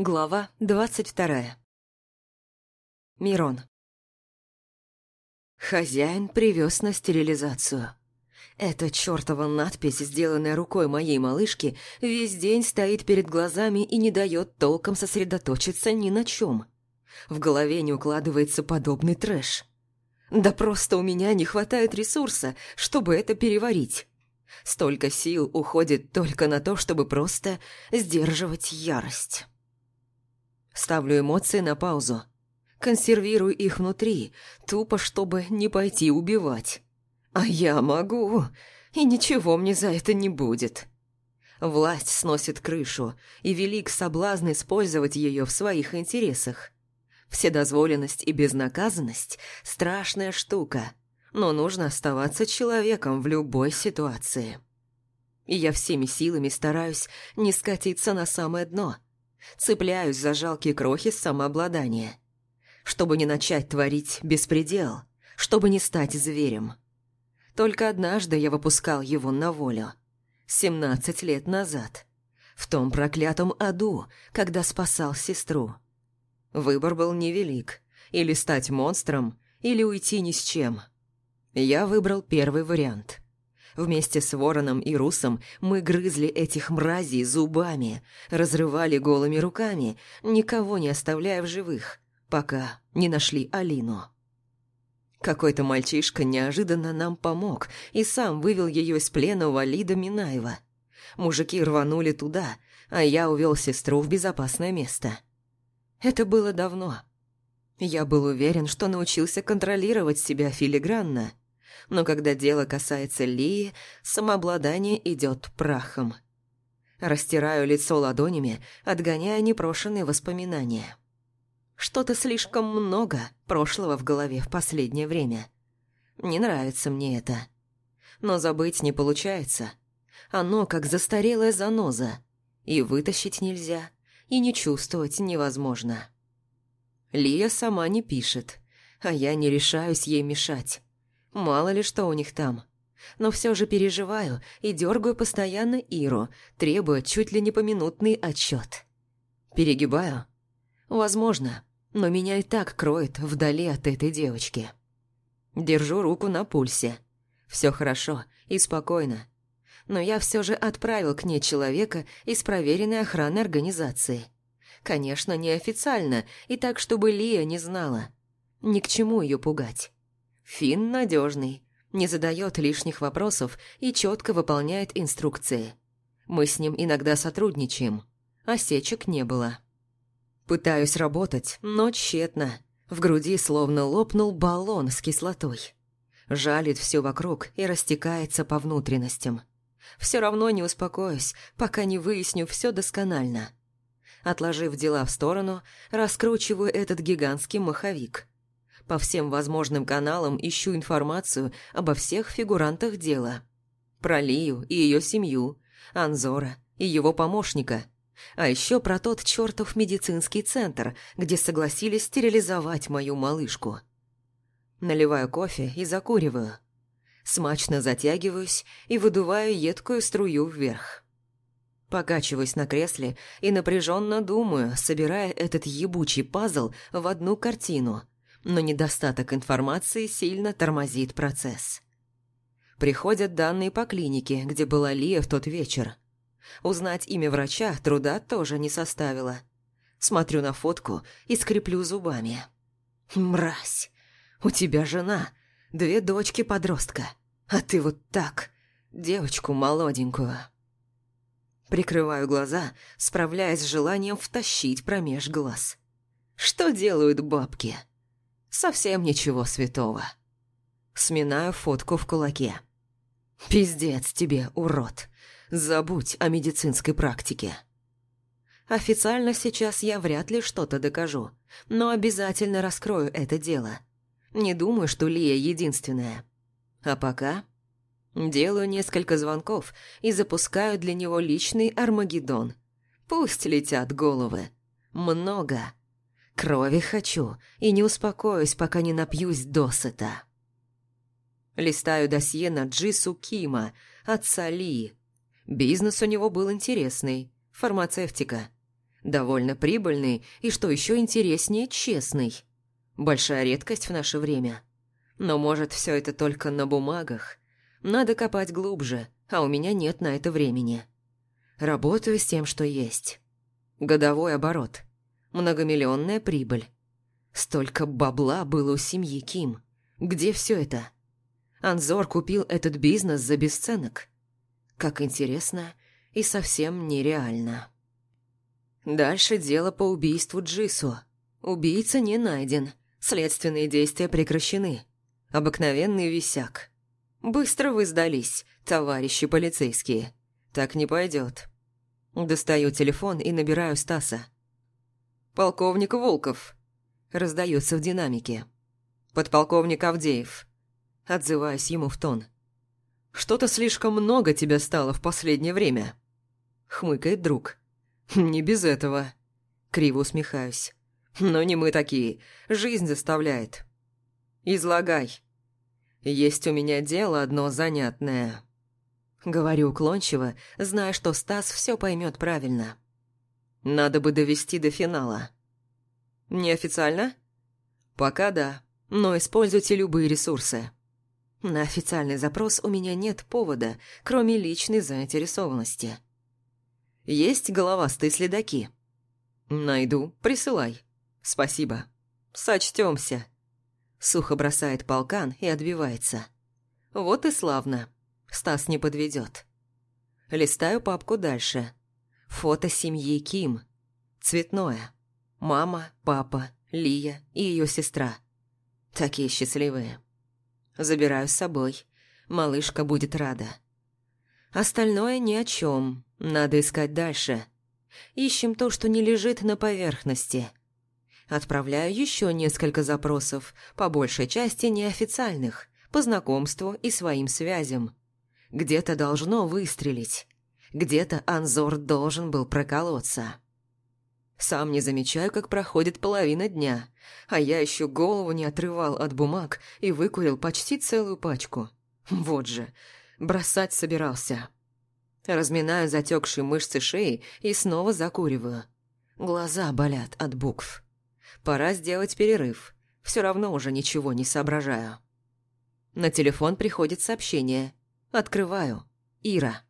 Глава двадцать вторая. Мирон. Хозяин привез на стерилизацию. Эта чертова надпись, сделанная рукой моей малышки, весь день стоит перед глазами и не дает толком сосредоточиться ни на чем. В голове не укладывается подобный трэш. Да просто у меня не хватает ресурса, чтобы это переварить. Столько сил уходит только на то, чтобы просто сдерживать ярость. Ставлю эмоции на паузу. Консервирую их внутри, тупо чтобы не пойти убивать. А я могу, и ничего мне за это не будет. Власть сносит крышу, и велик соблазн использовать ее в своих интересах. Вседозволенность и безнаказанность – страшная штука, но нужно оставаться человеком в любой ситуации. И я всеми силами стараюсь не скатиться на самое дно – Цепляюсь за жалкие крохи самообладания. Чтобы не начать творить беспредел, чтобы не стать зверем. Только однажды я выпускал его на волю. Семнадцать лет назад. В том проклятом аду, когда спасал сестру. Выбор был невелик. Или стать монстром, или уйти ни с чем. Я выбрал первый вариант – Вместе с Вороном и Русом мы грызли этих мразей зубами, разрывали голыми руками, никого не оставляя в живых, пока не нашли Алину. Какой-то мальчишка неожиданно нам помог и сам вывел ее из плена Валида Минаева. Мужики рванули туда, а я увел сестру в безопасное место. Это было давно. Я был уверен, что научился контролировать себя филигранно – но когда дело касается Лии, самообладание идет прахом. Растираю лицо ладонями, отгоняя непрошенные воспоминания. Что-то слишком много прошлого в голове в последнее время. Не нравится мне это. Но забыть не получается. Оно как застарелая заноза. И вытащить нельзя, и не чувствовать невозможно. Лия сама не пишет, а я не решаюсь ей мешать. Мало ли что у них там. Но все же переживаю и дергаю постоянно Иру, требуя чуть ли не поминутный отчет. Перегибаю? Возможно, но меня и так кроет вдали от этой девочки. Держу руку на пульсе. Все хорошо и спокойно. Но я все же отправил к ней человека из проверенной охраны организации. Конечно, неофициально, и так, чтобы Лия не знала. Ни к чему ее пугать. Фин надежный, не задает лишних вопросов и четко выполняет инструкции. Мы с ним иногда сотрудничаем. Осечек не было. Пытаюсь работать, но тщетно. В груди словно лопнул баллон с кислотой. Жалит все вокруг и растекается по внутренностям. Все равно не успокоюсь, пока не выясню все досконально. Отложив дела в сторону, раскручиваю этот гигантский маховик. По всем возможным каналам ищу информацию обо всех фигурантах дела. Про Лию и ее семью, Анзора и его помощника. А еще про тот чертов медицинский центр, где согласились стерилизовать мою малышку. Наливаю кофе и закуриваю. Смачно затягиваюсь и выдуваю едкую струю вверх. Покачиваюсь на кресле и напряженно думаю, собирая этот ебучий пазл в одну картину – но недостаток информации сильно тормозит процесс. Приходят данные по клинике, где была Лия в тот вечер. Узнать имя врача труда тоже не составило. Смотрю на фотку и скреплю зубами. «Мразь! У тебя жена, две дочки-подростка, а ты вот так, девочку молоденькую». Прикрываю глаза, справляясь с желанием втащить промеж глаз. Что делают бабки? Совсем ничего святого. Сминаю фотку в кулаке. Пиздец тебе, урод. Забудь о медицинской практике. Официально сейчас я вряд ли что-то докажу, но обязательно раскрою это дело. Не думаю, что Лия единственная. А пока делаю несколько звонков и запускаю для него личный Армагеддон. Пусть летят головы. Много. Крови хочу и не успокоюсь, пока не напьюсь досыта. Листаю досье на Джису Кима, отца Ли. Бизнес у него был интересный, фармацевтика. Довольно прибыльный и, что еще интереснее, честный. Большая редкость в наше время. Но может все это только на бумагах. Надо копать глубже, а у меня нет на это времени. Работаю с тем, что есть. Годовой оборот. Многомиллионная прибыль. Столько бабла было у семьи Ким. Где все это? Анзор купил этот бизнес за бесценок. Как интересно и совсем нереально. Дальше дело по убийству Джису. Убийца не найден. Следственные действия прекращены. Обыкновенный висяк. Быстро вы сдались, товарищи полицейские. Так не пойдет. Достаю телефон и набираю Стаса. «Полковник Волков», — раздается в динамике. «Подполковник Авдеев». Отзываюсь ему в тон. «Что-то слишком много тебя стало в последнее время», — хмыкает друг. «Не без этого». Криво усмехаюсь. «Но не мы такие. Жизнь заставляет». «Излагай». «Есть у меня дело одно занятное». Говорю уклончиво, зная, что Стас все поймет правильно. Надо бы довести до финала. Неофициально? Пока да, но используйте любые ресурсы. На официальный запрос у меня нет повода, кроме личной заинтересованности. Есть головастые следаки? Найду, присылай. Спасибо. Сочтемся. Сухо бросает полкан и отбивается. Вот и славно. Стас не подведет. Листаю папку дальше. Фото семьи Ким. Цветное. Мама, папа, Лия и ее сестра. Такие счастливые. Забираю с собой. Малышка будет рада. Остальное ни о чем. Надо искать дальше. Ищем то, что не лежит на поверхности. Отправляю еще несколько запросов, по большей части неофициальных, по знакомству и своим связям. Где-то должно выстрелить. Где-то Анзор должен был проколоться. Сам не замечаю, как проходит половина дня, а я еще голову не отрывал от бумаг и выкурил почти целую пачку. Вот же, бросать собирался. Разминаю затекшие мышцы шеи и снова закуриваю. Глаза болят от букв. Пора сделать перерыв. Все равно уже ничего не соображаю. На телефон приходит сообщение. Открываю. Ира.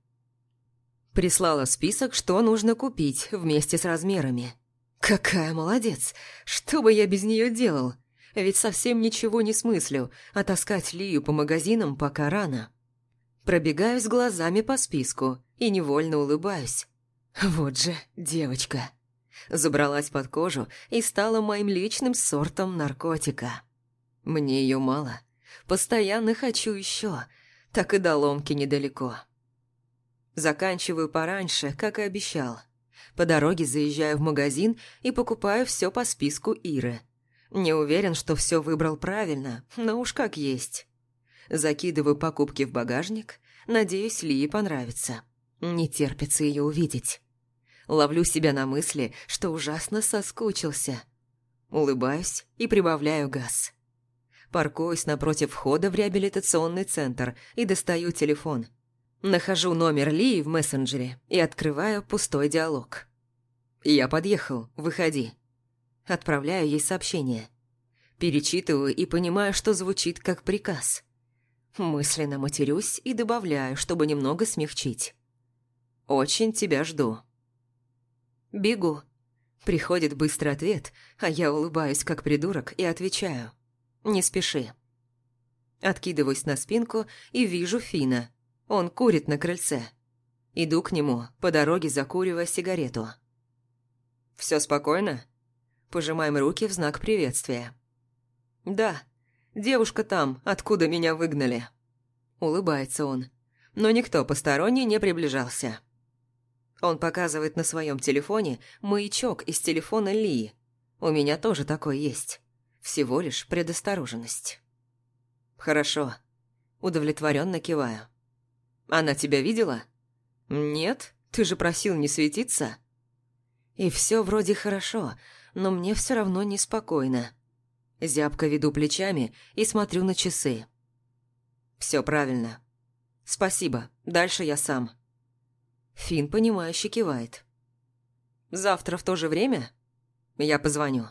Прислала список, что нужно купить вместе с размерами. Какая молодец! Что бы я без нее делал? Ведь совсем ничего не смыслю, а таскать Лию по магазинам пока рано. Пробегаюсь глазами по списку и невольно улыбаюсь. Вот же девочка. Забралась под кожу и стала моим личным сортом наркотика. Мне ее мало. Постоянно хочу еще, так и до ломки недалеко. Заканчиваю пораньше, как и обещал. По дороге заезжаю в магазин и покупаю все по списку Иры. Не уверен, что все выбрал правильно, но уж как есть. Закидываю покупки в багажник, надеюсь, Лии понравится. Не терпится ее увидеть. Ловлю себя на мысли, что ужасно соскучился. Улыбаюсь и прибавляю газ. Паркуюсь напротив входа в реабилитационный центр и достаю телефон. Нахожу номер Ли в мессенджере и открываю пустой диалог. «Я подъехал, выходи». Отправляю ей сообщение. Перечитываю и понимаю, что звучит как приказ. Мысленно матерюсь и добавляю, чтобы немного смягчить. «Очень тебя жду». «Бегу». Приходит быстрый ответ, а я улыбаюсь как придурок и отвечаю. Не спеши. Откидываюсь на спинку и вижу Фина. Он курит на крыльце. Иду к нему, по дороге закуривая сигарету. «Все спокойно?» Пожимаем руки в знак приветствия. «Да, девушка там, откуда меня выгнали». Улыбается он, но никто посторонний не приближался. Он показывает на своем телефоне маячок из телефона Ли. У меня тоже такой есть. Всего лишь предосторожность. «Хорошо», – удовлетворенно киваю. «Она тебя видела?» «Нет, ты же просил не светиться». И все вроде хорошо, но мне все равно неспокойно. Зябко веду плечами и смотрю на часы. Все правильно. Спасибо, дальше я сам. Фин, понимающе кивает. Завтра в то же время? Я позвоню».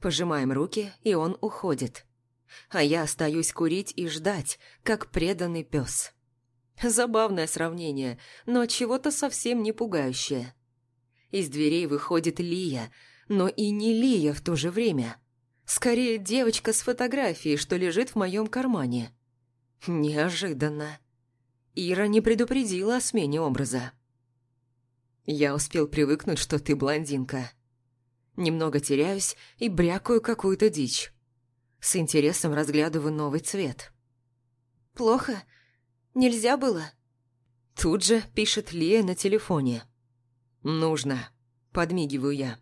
Пожимаем руки, и он уходит. А я остаюсь курить и ждать, как преданный пес. Забавное сравнение, но чего-то совсем не пугающее. Из дверей выходит Лия, но и не Лия в то же время. Скорее, девочка с фотографией, что лежит в моем кармане. Неожиданно. Ира не предупредила о смене образа. Я успел привыкнуть, что ты блондинка. Немного теряюсь и брякаю какую-то дичь. С интересом разглядываю новый цвет. «Плохо? Нельзя было?» Тут же пишет Лия на телефоне. «Нужно», – подмигиваю я.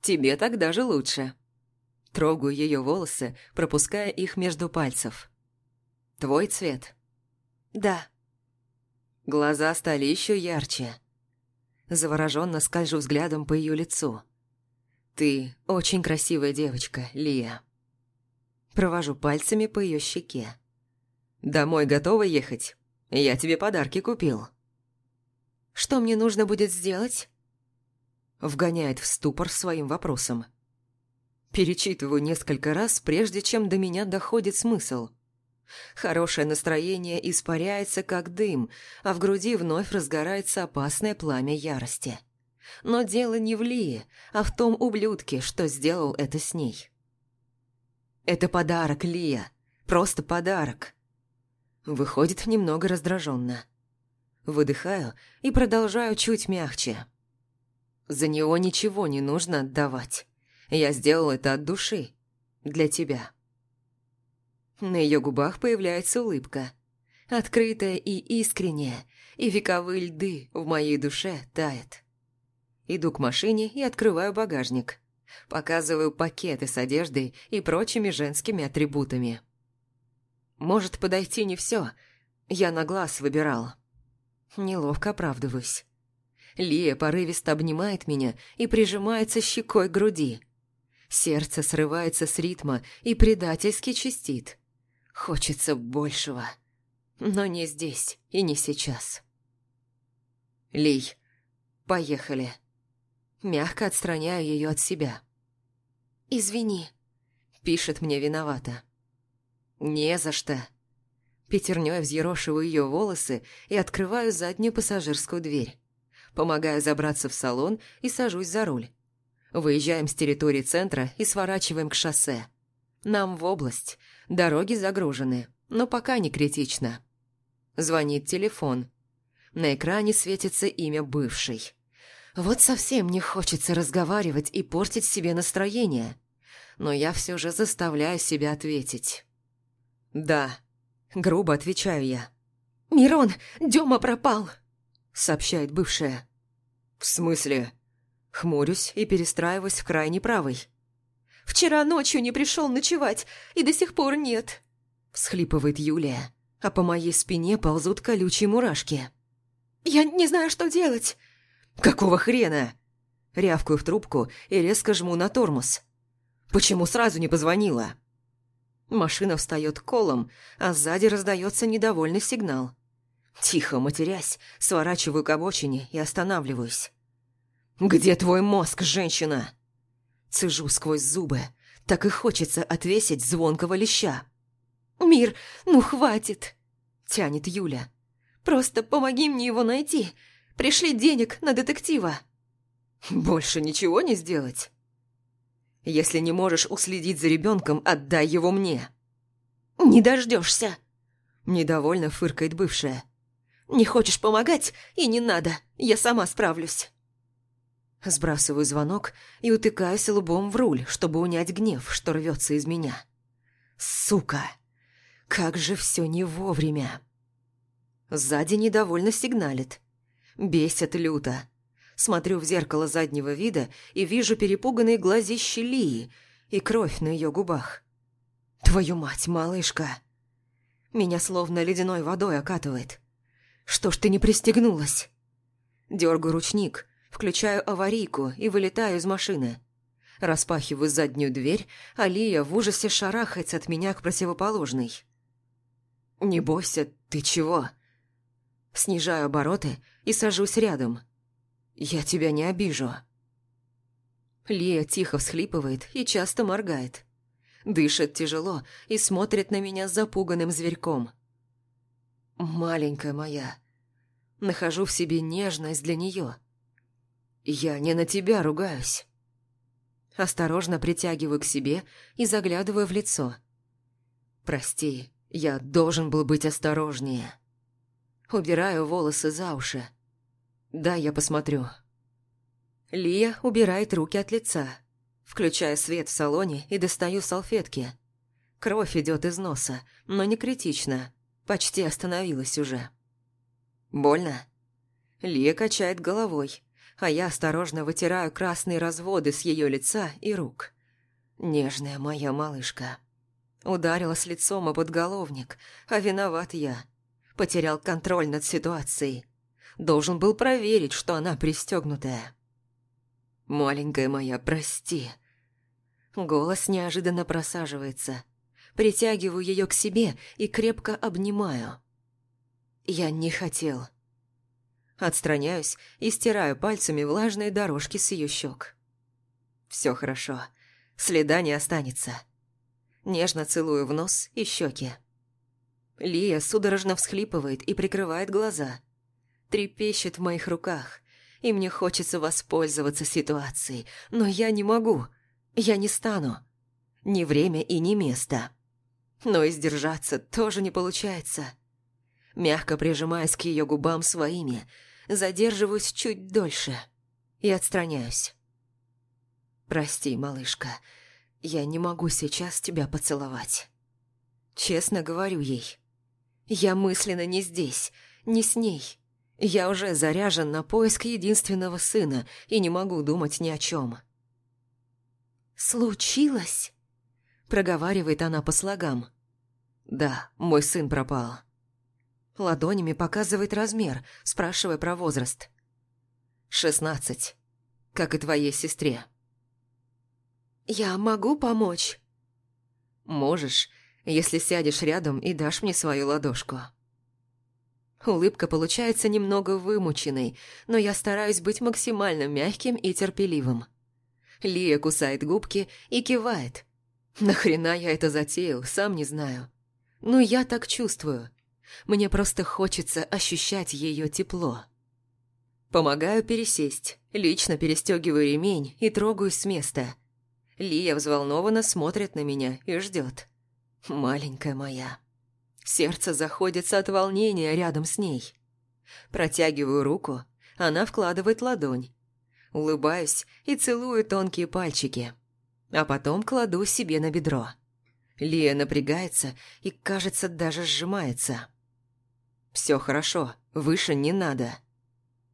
«Тебе так даже лучше». Трогаю ее волосы, пропуская их между пальцев. «Твой цвет?» «Да». Глаза стали еще ярче. Завороженно скольжу взглядом по ее лицу. «Ты очень красивая девочка, Лия». Провожу пальцами по ее щеке. «Домой готова ехать? Я тебе подарки купил». «Что мне нужно будет сделать?» Вгоняет в ступор своим вопросом. Перечитываю несколько раз, прежде чем до меня доходит смысл. Хорошее настроение испаряется, как дым, а в груди вновь разгорается опасное пламя ярости. Но дело не в Лии, а в том ублюдке, что сделал это с ней. «Это подарок, Лия. Просто подарок». Выходит немного раздраженно. Выдыхаю и продолжаю чуть мягче. За него ничего не нужно отдавать. Я сделал это от души. Для тебя. На ее губах появляется улыбка. Открытая и искренняя, и вековые льды в моей душе тает. Иду к машине и открываю багажник. Показываю пакеты с одеждой и прочими женскими атрибутами. Может подойти не все. Я на глаз выбирал. Неловко оправдываюсь. Лия порывисто обнимает меня и прижимается щекой к груди. Сердце срывается с ритма и предательски чистит. Хочется большего. Но не здесь и не сейчас. Лей, поехали. Мягко отстраняю ее от себя. «Извини», — пишет мне виновата. «Не за что». Пятернёй взъерошиваю ее волосы и открываю заднюю пассажирскую дверь. Помогаю забраться в салон и сажусь за руль. Выезжаем с территории центра и сворачиваем к шоссе. Нам в область. Дороги загружены, но пока не критично. Звонит телефон. На экране светится имя бывшей. Вот совсем не хочется разговаривать и портить себе настроение. Но я все же заставляю себя ответить. «Да», — грубо отвечаю я. «Мирон, Дема пропал», — сообщает бывшая. «В смысле?» Хмурюсь и перестраиваюсь в крайне правый. «Вчера ночью не пришел ночевать, и до сих пор нет», – всхлипывает Юлия, а по моей спине ползут колючие мурашки. «Я не знаю, что делать». «Какого хрена?» Рявкаю в трубку и резко жму на тормоз. «Почему сразу не позвонила?» Машина встает колом, а сзади раздается недовольный сигнал. Тихо матерясь, сворачиваю к обочине и останавливаюсь. «Где твой мозг, женщина?» Цежу сквозь зубы. Так и хочется отвесить звонкого леща. «Мир, ну хватит!» Тянет Юля. «Просто помоги мне его найти. Пришли денег на детектива». «Больше ничего не сделать?» «Если не можешь уследить за ребенком, отдай его мне». «Не дождешься!» Недовольно фыркает бывшая. «Не хочешь помогать? И не надо, я сама справлюсь». Сбрасываю звонок и утыкаюсь лбом в руль, чтобы унять гнев, что рвется из меня. Сука! Как же все не вовремя! Сзади недовольно сигналит. Бесит люто. Смотрю в зеркало заднего вида и вижу перепуганные глазищи Лии и кровь на ее губах. Твою мать, малышка! Меня словно ледяной водой окатывает. Что ж ты не пристегнулась? Дергаю ручник, Включаю аварийку и вылетаю из машины. Распахиваю заднюю дверь, а Лия в ужасе шарахается от меня к противоположной. «Не бойся, ты чего?» Снижаю обороты и сажусь рядом. Я тебя не обижу». Лия тихо всхлипывает и часто моргает. Дышит тяжело и смотрит на меня запуганным зверьком. «Маленькая моя, нахожу в себе нежность для нее. Я не на тебя ругаюсь». Осторожно притягиваю к себе и заглядываю в лицо. «Прости, я должен был быть осторожнее». Убираю волосы за уши. «Да, я посмотрю». Лия убирает руки от лица. Включаю свет в салоне и достаю салфетки. Кровь идет из носа, но не критично. Почти остановилась уже. «Больно?» Лия качает головой, а я осторожно вытираю красные разводы с ее лица и рук. Нежная моя малышка. Ударилась лицом об подголовник, а виноват я. Потерял контроль над ситуацией. Должен был проверить, что она пристегнутая. «Маленькая моя, прости». Голос неожиданно просаживается. Притягиваю ее к себе и крепко обнимаю. Я не хотел. Отстраняюсь и стираю пальцами влажные дорожки с ее щек. Все хорошо. Следа не останется. Нежно целую в нос и щеки. Лия судорожно всхлипывает и прикрывает глаза. Трепещет в моих руках и мне хочется воспользоваться ситуацией, но я не могу, я не стану. Ни время и ни место. Но и сдержаться тоже не получается. Мягко прижимаясь к ее губам своими, задерживаюсь чуть дольше и отстраняюсь. «Прости, малышка, я не могу сейчас тебя поцеловать». Честно говорю ей. Я мысленно не здесь, не с ней. Я уже заряжен на поиск единственного сына и не могу думать ни о чем. «Случилось?» – проговаривает она по слогам. «Да, мой сын пропал». Ладонями показывает размер, спрашивая про возраст. «Шестнадцать, как и твоей сестре». «Я могу помочь?» «Можешь, если сядешь рядом и дашь мне свою ладошку». Улыбка получается немного вымученной, но я стараюсь быть максимально мягким и терпеливым. Лия кусает губки и кивает. Нахрена я это затеял, сам не знаю. Но я так чувствую. Мне просто хочется ощущать ее тепло. Помогаю пересесть, лично перестегиваю ремень и трогаюсь с места. Лия взволнованно смотрит на меня и ждет. Маленькая моя. Сердце заходится от волнения рядом с ней. Протягиваю руку, она вкладывает ладонь. Улыбаюсь и целую тонкие пальчики. А потом кладу себе на бедро. Лия напрягается и, кажется, даже сжимается. «Все хорошо, выше не надо».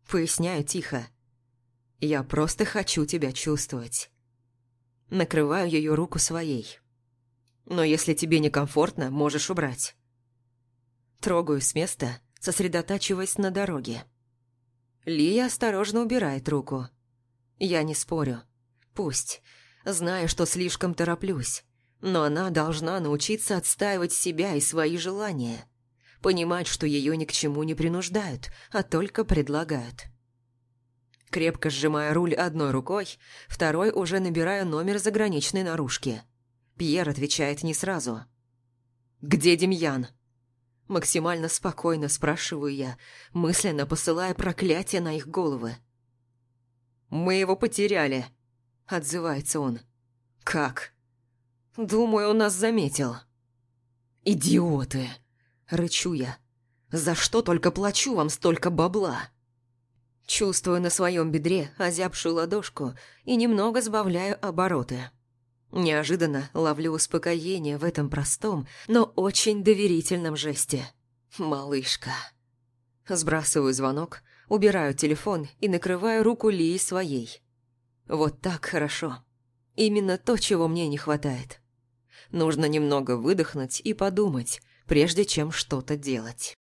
Поясняю тихо. «Я просто хочу тебя чувствовать». Накрываю ее руку своей. «Но если тебе некомфортно, можешь убрать». Трогаю с места, сосредотачиваясь на дороге. Лия осторожно убирает руку. Я не спорю. Пусть. Знаю, что слишком тороплюсь. Но она должна научиться отстаивать себя и свои желания. Понимать, что ее ни к чему не принуждают, а только предлагают. Крепко сжимая руль одной рукой, второй уже набираю номер заграничной наружки. Пьер отвечает не сразу. «Где Демьян?» Максимально спокойно спрашиваю я, мысленно посылая проклятие на их головы. «Мы его потеряли», — отзывается он. «Как?» «Думаю, он нас заметил». «Идиоты!» — рычу я. «За что только плачу вам столько бабла?» Чувствую на своем бедре озябшую ладошку и немного сбавляю обороты. Неожиданно ловлю успокоение в этом простом, но очень доверительном жесте. «Малышка». Сбрасываю звонок, убираю телефон и накрываю руку Лии своей. Вот так хорошо. Именно то, чего мне не хватает. Нужно немного выдохнуть и подумать, прежде чем что-то делать.